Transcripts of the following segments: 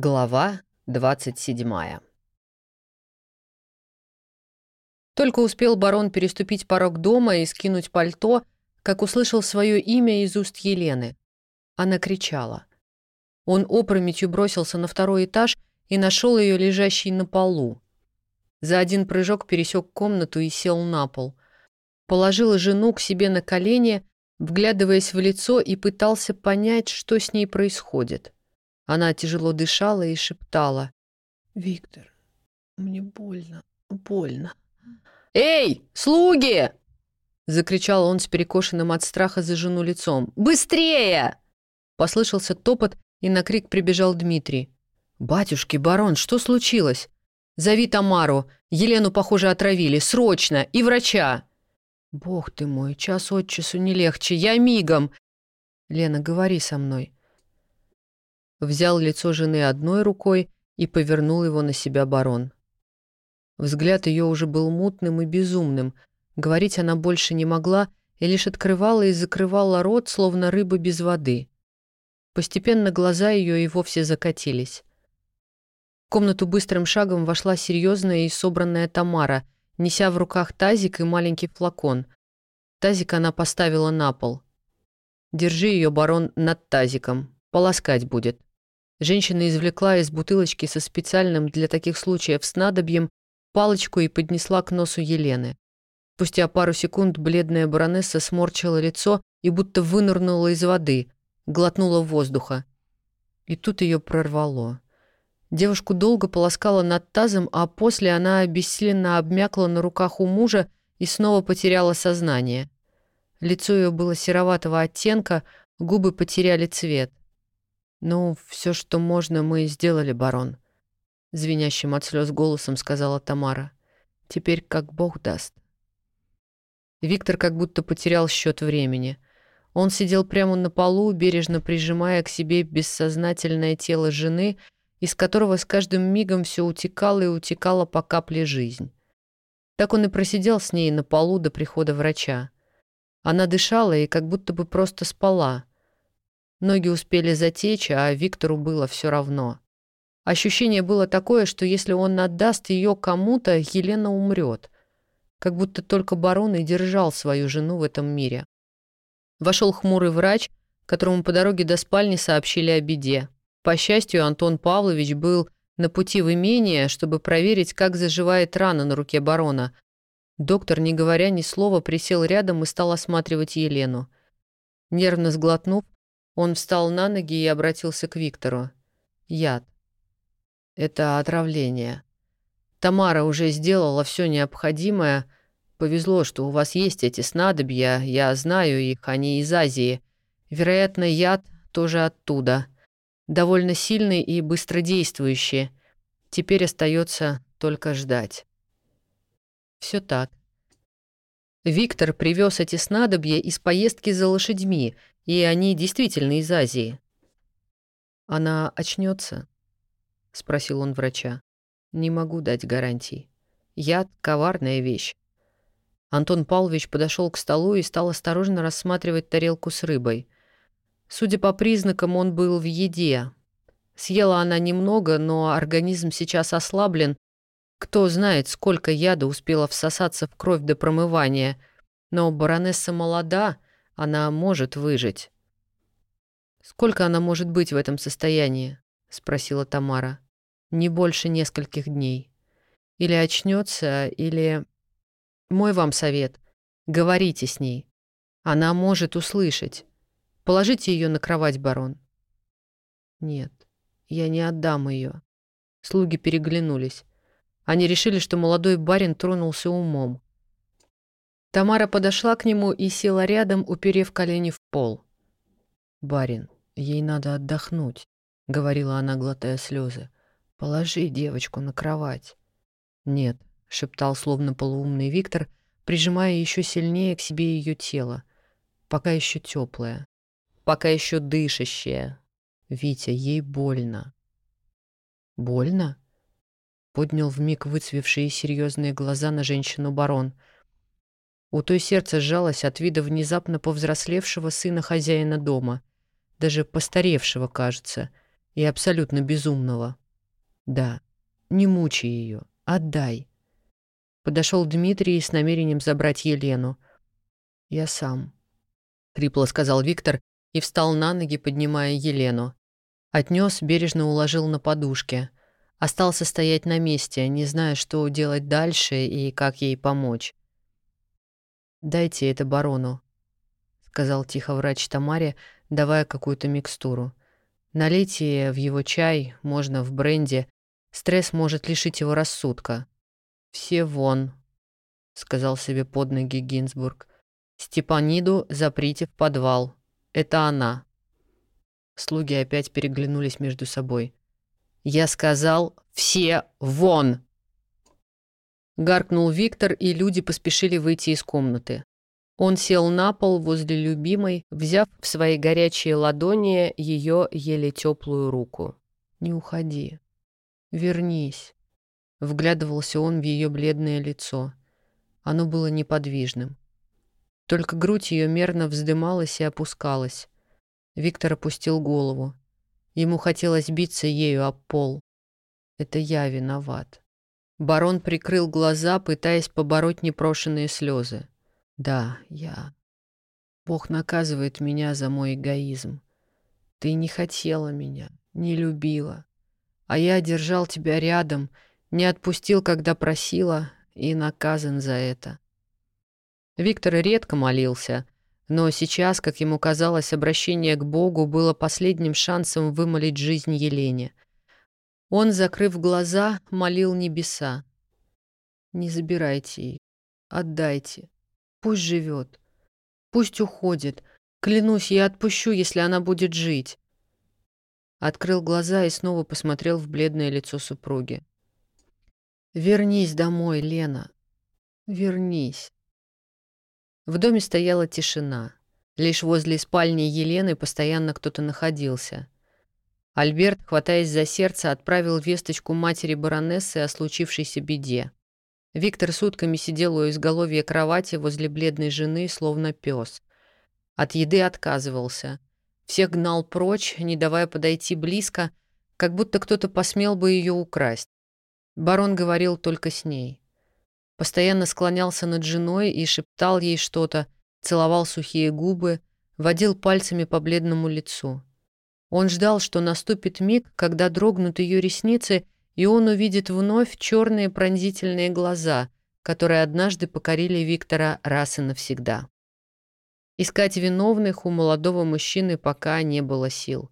Глава 27 Только успел барон переступить порог дома и скинуть пальто, как услышал свое имя из уст Елены. Она кричала. Он опрометью бросился на второй этаж и нашел ее лежащей на полу. За один прыжок пересек комнату и сел на пол. Положил жену к себе на колени, вглядываясь в лицо и пытался понять, что с ней происходит. Она тяжело дышала и шептала. «Виктор, мне больно, больно». «Эй, слуги!» Закричал он с перекошенным от страха за жену лицом. «Быстрее!» Послышался топот, и на крик прибежал Дмитрий. «Батюшки, барон, что случилось? Зови Тамару. Елену, похоже, отравили. Срочно! И врача!» «Бог ты мой, час от часу не легче. Я мигом!» «Лена, говори со мной взял лицо жены одной рукой и повернул его на себя барон. Взгляд ее уже был мутным и безумным. Говорить она больше не могла и лишь открывала и закрывала рот, словно рыба без воды. Постепенно глаза ее и вовсе закатились. В комнату быстрым шагом вошла серьезная и собранная Тамара, неся в руках тазик и маленький флакон. Тазик она поставила на пол. «Держи ее, барон, над тазиком. Полоскать будет». Женщина извлекла из бутылочки со специальным для таких случаев снадобьем палочку и поднесла к носу Елены. Спустя пару секунд бледная баронесса сморчила лицо и будто вынырнула из воды, глотнула воздуха. И тут ее прорвало. Девушку долго полоскала над тазом, а после она обессиленно обмякла на руках у мужа и снова потеряла сознание. Лицо ее было сероватого оттенка, губы потеряли цвет. «Ну, все, что можно, мы сделали, барон», — звенящим от слез голосом сказала Тамара. «Теперь как Бог даст». Виктор как будто потерял счет времени. Он сидел прямо на полу, бережно прижимая к себе бессознательное тело жены, из которого с каждым мигом все утекало и утекало по капле жизнь. Так он и просидел с ней на полу до прихода врача. Она дышала и как будто бы просто спала — Ноги успели затечь, а Виктору было все равно. Ощущение было такое, что если он отдаст ее кому-то, Елена умрет. Как будто только барон и держал свою жену в этом мире. Вошел хмурый врач, которому по дороге до спальни сообщили о беде. По счастью, Антон Павлович был на пути в имение, чтобы проверить, как заживает рана на руке барона. Доктор, не говоря ни слова, присел рядом и стал осматривать Елену. Нервно сглотнув, он встал на ноги и обратился к Виктору. «Яд. Это отравление. Тамара уже сделала все необходимое. Повезло, что у вас есть эти снадобья. Я знаю их, они из Азии. Вероятно, яд тоже оттуда. Довольно сильный и быстродействующий. Теперь остается только ждать». Все так. Виктор привез эти снадобья из поездки за лошадьми, и они действительно из Азии. «Она очнется? спросил он врача. «Не могу дать гарантий. Яд — коварная вещь». Антон Павлович подошел к столу и стал осторожно рассматривать тарелку с рыбой. Судя по признакам, он был в еде. Съела она немного, но организм сейчас ослаблен. Кто знает, сколько яда успела всосаться в кровь до промывания. Но баронесса молода — она может выжить. «Сколько она может быть в этом состоянии?» — спросила Тамара. «Не больше нескольких дней. Или очнется, или...» «Мой вам совет. Говорите с ней. Она может услышать. Положите ее на кровать, барон». «Нет, я не отдам ее». Слуги переглянулись. Они решили, что молодой барин тронулся умом. Тамара подошла к нему и села рядом, уперев колени в пол. «Барин, ей надо отдохнуть», — говорила она, глотая слезы. «Положи девочку на кровать». «Нет», — шептал словно полуумный Виктор, прижимая еще сильнее к себе ее тело. «Пока еще теплое, пока еще дышащее. Витя, ей больно». «Больно?» — поднял вмиг выцвевшие серьезные глаза на женщину барон — у той сердце сжалось от вида внезапно повзрослевшего сына хозяина дома, даже постаревшего, кажется, и абсолютно безумного. Да, не мучай ее, отдай. Подошел Дмитрий с намерением забрать Елену. «Я сам», — хрипло сказал Виктор и встал на ноги, поднимая Елену. Отнес, бережно уложил на подушке. Остался стоять на месте, не зная, что делать дальше и как ей помочь. «Дайте это барону», — сказал тихо врач Тамаре, давая какую-то микстуру. «Налейте в его чай, можно в бренде. Стресс может лишить его рассудка». «Все вон», — сказал себе под ноги Гинзбург. «Степаниду заприте в подвал. Это она». Слуги опять переглянулись между собой. «Я сказал, все вон!» Гаркнул Виктор, и люди поспешили выйти из комнаты. Он сел на пол возле любимой, взяв в свои горячие ладони ее еле теплую руку. «Не уходи. Вернись». Вглядывался он в ее бледное лицо. Оно было неподвижным. Только грудь ее мерно вздымалась и опускалась. Виктор опустил голову. Ему хотелось биться ею об пол. Это я виноват. Барон прикрыл глаза, пытаясь побороть непрошенные слезы. Да, я. Бог наказывает меня за мой эгоизм. Ты не хотела меня, не любила. А я держал тебя рядом, не отпустил, когда просила, и наказан за это. Виктор редко молился, но сейчас, как ему казалось, обращение к Богу было последним шансом вымолить жизнь Елене — он, закрыв глаза, молил небеса. «Не забирайте ее, отдайте. Пусть живет. Пусть уходит. Клянусь, я отпущу, если она будет жить». Открыл глаза и снова посмотрел в бледное лицо супруги. «Вернись домой, Лена. Вернись». В доме стояла тишина. Лишь возле спальни Елены постоянно кто-то находился — Альберт, хватаясь за сердце, отправил весточку матери баронессы о случившейся беде. Виктор сутками сидел у изголовья кровати возле бледной жены, словно пес. От еды отказывался. Всех гнал прочь, не давая подойти близко, как будто кто-то посмел бы ее украсть. Барон говорил только с ней. Постоянно склонялся над женой и шептал ей что-то, целовал сухие губы, водил пальцами по бледному лицу. Он ждал, что наступит миг, когда дрогнут ее ресницы, и он увидит вновь черные пронзительные глаза, которые однажды покорили Виктора раз и навсегда. Искать виновных у молодого мужчины пока не было сил.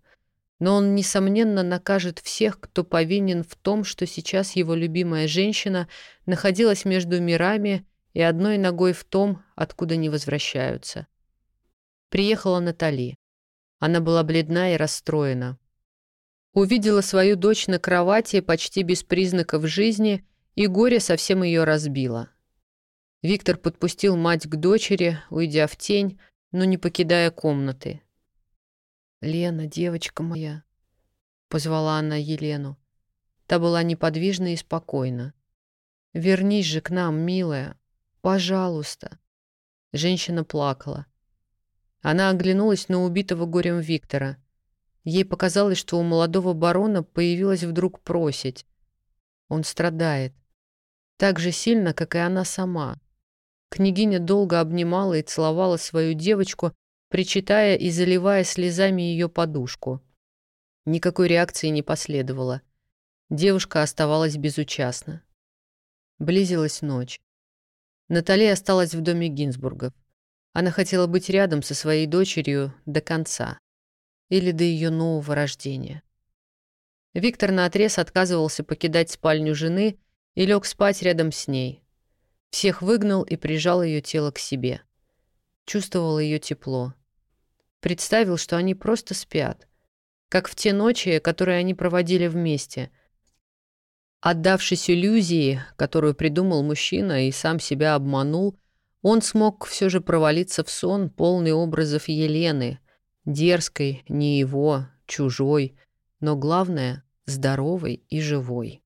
Но он, несомненно, накажет всех, кто повинен в том, что сейчас его любимая женщина находилась между мирами и одной ногой в том, откуда не возвращаются. Приехала Натали. Она была бледна и расстроена. Увидела свою дочь на кровати почти без признаков жизни, и горе совсем ее разбило. Виктор подпустил мать к дочери, уйдя в тень, но не покидая комнаты. «Лена, девочка моя», — позвала она Елену. Та была неподвижна и спокойна. «Вернись же к нам, милая. Пожалуйста». Женщина плакала. Она оглянулась на убитого горем Виктора. Ей показалось, что у молодого барона появилась вдруг просить. Он страдает. Так же сильно, как и она сама. Княгиня долго обнимала и целовала свою девочку, причитая и заливая слезами ее подушку. Никакой реакции не последовало. Девушка оставалась безучастна. Близилась ночь. Натали осталась в доме Гинзбургов. Она хотела быть рядом со своей дочерью до конца или до ее нового рождения. Виктор наотрез отказывался покидать спальню жены и лег спать рядом с ней. Всех выгнал и прижал ее тело к себе. Чувствовал ее тепло. Представил, что они просто спят, как в те ночи, которые они проводили вместе. Отдавшись иллюзии, которую придумал мужчина и сам себя обманул, он смог все же провалиться в сон, полный образов Елены, дерзкой, не его, чужой, но главное — здоровой и живой.